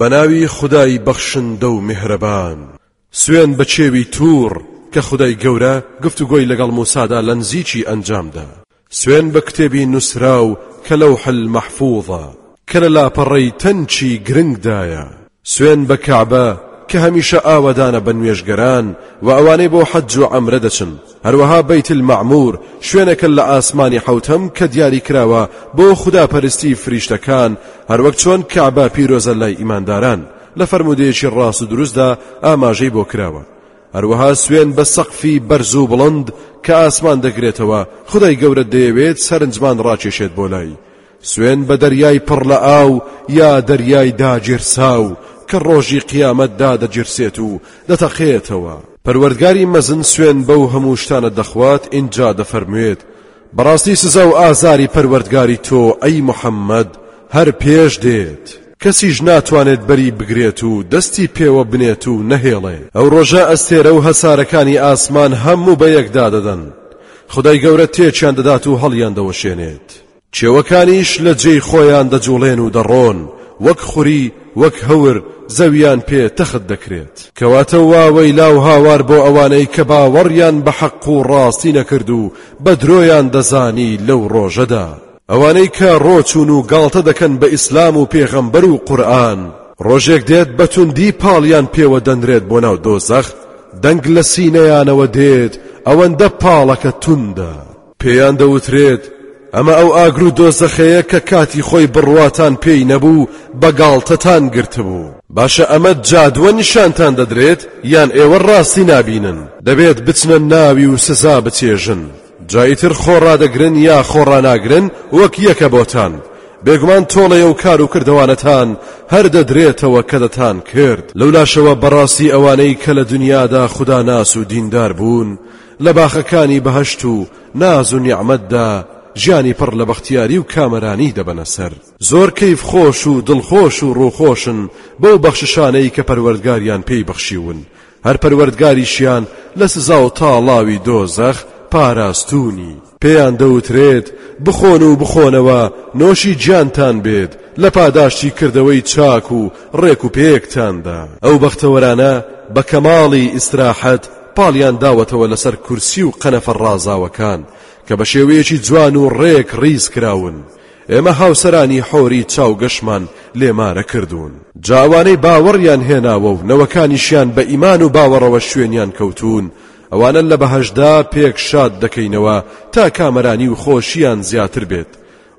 بەناوی خودای بەخشندە و میهرەبان. سوێن بە کێوی توور کە خودای گەورە گفتوگۆی لەگەڵ موسادا لەنزیکی ئەنجامدا. سوێن بە کتێبی نوسراو کە لەوح المحفوظە کە لە لاپەڕەی تەنکی گرنگدایە. سوێن بە کەعبە کە هەمیشە ئاوەدانە بە نوێژگەران و ئەوانەی بۆ حەج و عەمرە دەچن. هەروەها بەیت المەعمور شوێنەکە لە ئاسمانی حەوتەم کە دیاری کراوە بۆ خودا پەرستی فریشتەکان هەروەک چۆن کەعبە پیرۆزە لای ئیمانداران لە فەرموودەیەکی ڕاست و دروستدا ئاماژەی بۆ کراوە هەروەها سوێن بە سەقفی بەرز و بڵند کە ئاسمان دەگرێتەوە خدای گەورە دەیەوێت سەرنجمان ڕاکێشێت بۆ لای سوێن بە دەریای پڕ لە ئاو یا دەریای داگیرساو کە ڕۆژی قیامەت دادەگیرسێت و دەتەقێتەوە. پەروەردگاری مەزن سوێن بەو هەموو شتانە دەخوات ئینجا دەفەرموێت، بەڕاستی سزا و ئازاری پەروەردگاری تۆ ئەی محەممەد هەر پێش دێت، کەسیش ناتوانێت بەری بگرێت و دەستی پێوە بنێت و نەهێڵێت، ئەو ڕۆژە ئەستێرە و هەسارەکانی ئاسمان هەموو بەیەک دادەدەن، خودای گەورە تێکیان دەدات و هەڵیان دەوەشێنێت. چێوەکانیش لە جێی خۆیان دەجوڵێن و دەڕۆن، وەک خوری، وەک هەور، زەویان پێ تەخت دەکرێت. کەواتە واوەیلا و هاوار بۆ ئەوانەی کە باوەڕیان بە حەق و ڕاستی نەکرد و بە درۆیان دەزانی لەو ڕۆژەدا. ئەوانەی کە ڕۆچوون و گاڵتە دەکەن بە ئیسلام و پێغەمبەر و قورئان، ڕۆژێک دێت بە توندی پاڵیان پێوە دەنرێت بۆ ناو دۆزەخ، دەنگ لە سینەیانەوە دێت، ئەوەندە پاڵەکە توندە. پێیان دەوترێت ئەمە ئەو ئاگر و دۆزەخەیە کە کاتی خۆی بڕواتان پێی نەبوو بە گاڵتەتان گرتبوو باشە ئەمە جادووە نیشانتان دەدرێت یان ئێوە ڕاستی نابینن دەبێت بچنە ناوی و سزا بچێژن جاییتر خۆڕادەگرن یا خۆڕاناگرن وەک یەکە بۆتان بێگومان تۆڵەیە و کار و کردوانەتان هەر دەدرێتەوە کە دەتان کرد لەولاشەوە بەڕاستی ئەوانەی کە لە دنیادا خوداناس و دیندار بوون لە باخەکانی بەهەشت و ناز و نیعمەتدا ژیانی پڕ لە بەختیاری و کامەرانی دەبەنە سەر. زۆر کەیف خۆش و دڵخۆش و ڕووخۆشن بەو بەخششانەی کە پەروەردگاریان پێی بەخشیون، هەر پەروەردگاریشیان لە سزا و تاڵاوی دۆزەخ پاراستوونی. پێیان دەوترێت، بخۆن و بخۆنەوە، نۆشی گیانتان بێت، لە پاداشتی کردەوەی چاک و ڕێک و پێکتاندا. ئەو بەختەوەرانە بە کەماڵی ئیستراحەت پاڵیان داوەتەوە لەسەر کورسی و قەنەفە ڕازاوەکان، کە بە شێوەیەکی جوان و ڕێک ڕیز کراون. ئێمە هاوسەرانی حۆری چاوگەشمان لێ مارە کردوون. جا ئەوانەی باوەڕیان هێناوە و نەوەکانیشیان بە ئیمان و باوەڕەوە شوێنیان کەوتوون، ئەوانە لە بەهەشدا پێک شاد دەکەینەوە تا کامەرانی و خۆشیان زیاتر بێت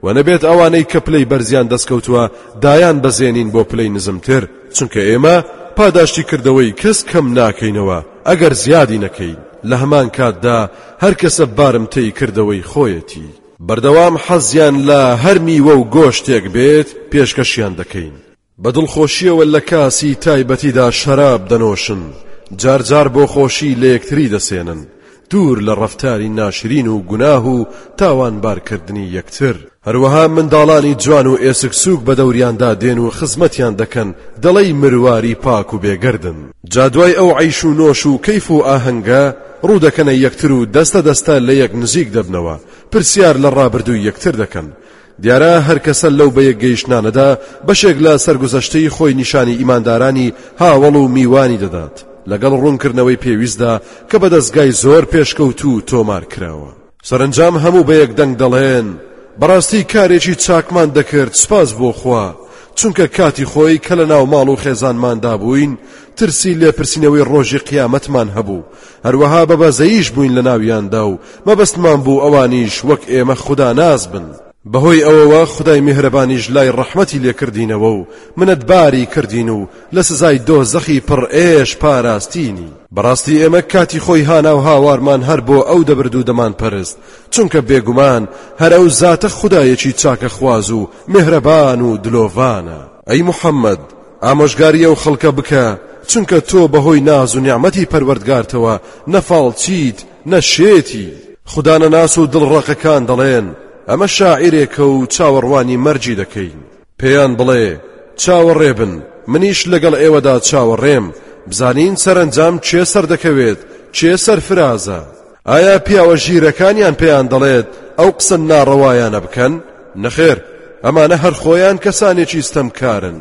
و نەبێت ئەوانەی کە پلەی بەرزیان دەستکەوتووە دایان بەزێنین بۆ پلەی نزمتر چونکە ئێمە پاداشتی کردەوەی کەس کەم ناکەینەوە ئەگەر زیادی نەکەین لە هەمان کاتدا هەر کەسە بارمتەی کردەوەی خۆیەتی بەردەوام حەزیان لە هەر میوە و گۆشتێک بێت پێشکەشیان دەکەین. بە دڵخۆشییەوە لە کاسی تایبەتیدا شەراب دەنۆشن، جارجار بۆ خۆشی لە یەکتری دەسێنن، دوور لە ڕەفتاری ناشرین و گوناه و تاوانبارکردنی یەکتر. هەروەها منداڵانی جوان و ئێسک سووک بە دەوریاندا دێن و خزمەتیان دەکەن، دەڵێی مرواری پاک و بێگەردن. جا دوای ئەو عەیش و نۆش و کەیف و ئاهەنگە، ڕوو دەکەنە یەکتر و دەستە دەستە لە یەک نزیک دەبنەوە، پرسیار لە ڕابردووی یەکتر دەکەن، دیارە هەر کەسە لەو بەیەکگەیشتنانەدا بەشێک لە سەرگوزەشتەی خۆی نیشانی ئیماندارانی هاوەڵ و میوانی دەدات، لەگەڵ ڕوونکردنەوەی پێویستدا کە بە دەزگای زۆر پێشکەوتوو تۆمار کراوە. سەرەنجام هەموو بە یەک دەنگ دەڵێن، بەڕاستی کارێکی چاکمان دەکرد، سوپاس بۆ خوا، چونکە کاتی خۆی کە لەناو ماڵ و خێزانماندا بووین، ترسی لێپرسینەوەی ڕۆژی قیامەتمان هەبوو، هەروەها بە بەزەییش بووین لە ناویاندا و مەبەستمان بوو ئەوانیش وەک ئێمە خوداناس بن، بەهۆی ئەوەوە خودای میهرەبانیش لای ڕەحمەتی لێ کردینەوە و منەتباری کردین و لە سزای دۆزەخی پڕ ئێش پاراستینی. بەڕاستی ئێمە کاتی خۆی هانا و هاوارمان هەر بۆ ئەو دەبرد و دەمانپەرست، چونکە بێگومان هەر ئەو زاتە خودایەکی چاکەخواز و میهرەبان و دلۆڤانە. ئەی محەممەد! ئامۆژگاری ئەو خەڵکە بکە چونکە تۆ بەهۆی ناز و نیعمەتی پەروەردگارتەوە نە فاڵچیت نە شێتی خودا نەناس و دڵڕەقەکان دەڵێن ئەمە شاعیرێکە و چاوەڕوانی مەرجی دەکەین پێیان بڵێ چاوەڕێ بن منیش لەگەڵ ئێوەدا چاوەڕێم بزانین سەرەنجام چێ سەردەکەوێت چێ سەرفرازە ئایا پیاوە ژیرەکانیان پێیان دەڵێت ئەو قسە ناڕەوایانە بکەن؟ نەخێر، ئەمانە هەر خۆیان کەسانێکی ستەمکارن،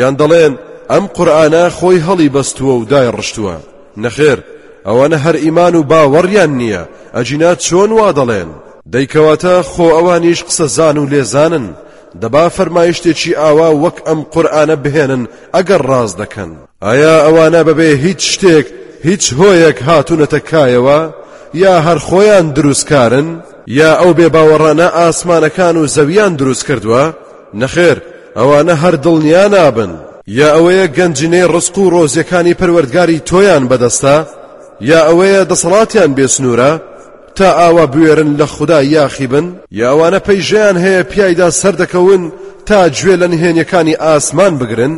یان دەڵێن ئەم قورئانە خۆی هەڵی بەستووە و دای ڕشتووە، نەخێر، ئەوانە هەر ئیمان و باوەڕیان نییە، ئەگینا چۆن وا دەڵێن؟ دەی کەواتە خۆ ئەوانیش قسەزان و لێزانن، دەبا فەرمایشتێکی ئاوا وەک ئەم قورئانە بهێنن ئەگەر ڕاست دەکەن. ئایا ئەوانە بەبێ هیچ شتێک هیچ هۆیەک هاتوونەتە کایەوە یا هەر خۆیان دروستکارن یا ئەو بێ باوەڕانە ئاسمانەکان و زەویان دروست کردووە نەخێر ئەوانە هەر دڵنیا نابن یا ئەوەیە گەنجینەی ڕسق و ڕۆزیەکانی پەروەردگاری تۆیان بەدەستە یا ئەوەیە دەسەڵاتیان بێسنوورە تا ئاوا بوێرن لە خوددا یاخی بن یاوانە پەیژیان هەیە پیایدا سەردەکەون تا گوێ لە نهێنیەکانی ئاسمان بگرن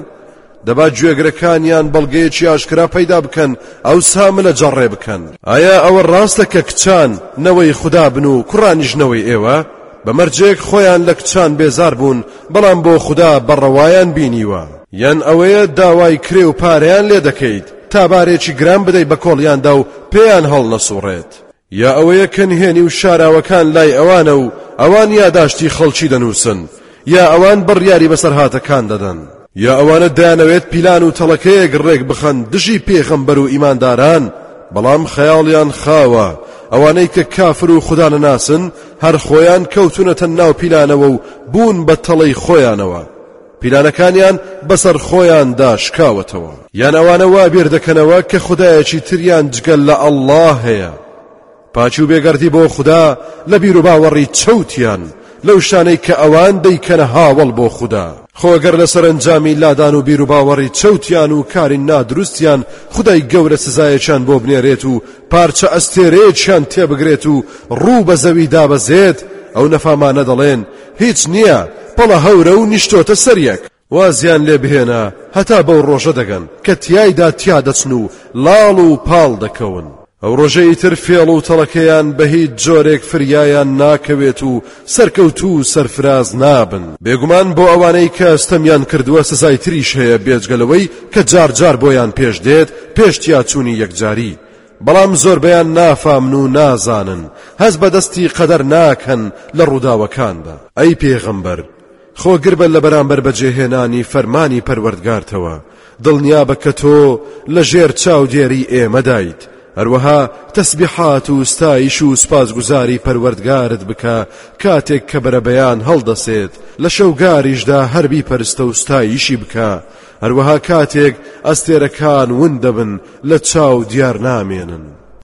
دەبا گوێگرەکانیان بەڵگەیەکی ئاشکرا پەیدا بکەن ئەوسا ملە جەڕێ بکەن. ئایا ئەوە ڕاستە کە کچان نەوەی خودا بن و کوڕانیش نەوەی ئێوە؟ بە مەرجێک خۆیان لە کچان بێزار بوون بەڵام بۆ خودا بە ڕەوایان بینیوە. یان ئەوەیە داوای کرێ و پارەیان لێ دەکەیت تا بارێکی گران بدەی بە کۆڵیاندا و پێیان هەڵنەسووڕێت. یا ئەوەیە کە نهێنی و شاراوەکان لای ئەوانە و ئەوان یاداشتی خەڵکی دەنووسن یا ئەوان بڕیاری بەسەرهاتەکان دەدەن. یا ئەوانە دەیانەوێت پیلان و تەڵەکەیەک ڕێک بخەن دژی پێغەمبەر و ئیمانداران بەڵام خەیاڵیان خاوە، ئەوانەی کە کافر و خودا نەناسن هەر خۆیان کەوتوونەتە ناو پیلانەوە و بوون بە تەڵەی خۆیانەوە. پیلانەکانیان بەسەر خۆیاندا شکاوەتەوە. یان ئەوانە وا بیر دەکەنەوە کە خودایەکی تریان جگە لە اللە هەیە. پاکی و بێگەردی بۆ خودا لە بیروباوەڕی چەوتیان لەو شتانەی کە ئەوان دەیکەنە هاوەڵ بۆ خودا. خۆ گەر لە سەرەنجامی لادان و بیروباوەڕی چەوتیان و کاری نادروستیان خودای گەورە سزایەکیان بۆ بنێرێت و پارچە ئەستێرەیەکیان تێبگرێت و ڕوو بە زەوی دابەزێت، ئەو نەفامانە دەڵێن، هیچ نییە، پەڵە هەورە و نیشتۆتە سەریەک. وازیان لێ بهێنە هەتا بەو ڕۆژە دەگەن کە تیایدا تیا دەچن و لاڵ و پاڵ دەکەون. ئەو ڕۆژە ئیتر فێڵ و تەڵەکەیان بە هیچ جۆرێک فریایان ناکەوێت و سەرکەوتوو و سەرفراز نابن. بێگومان بۆ ئەوانەی کە ستەمیان کردووە سزای تریش هەیە بێجگە لەوەی کە جار جار بۆیان پێش دێت پێش تیاچوونی یەکجاری بەڵام زۆربەیان نافامن و نازانن هەست بە دەستی قەدەر ناکەن لە ڕووداوەکاندا. ئەی پێغەمبەر! خۆ گربە لە بەرامبەر بەجێهێنانی فەرمانی پەروەردگارتەوە، دڵنیابە کە تۆ لە ژێر چاودێری ئێمەدایت، هەروەها تەسبیحات و ستایش و سوپاسگوزاری پەروەردگارت بکە کاتێک کە بەرەبەیان هەڵدەسێت، لە شەوگاریشدا هەر بیپەرستە و ستایشی بکە، هەروەها کاتێک ئەستێرەکان ون دەبن لە چاو دیارنامێنن.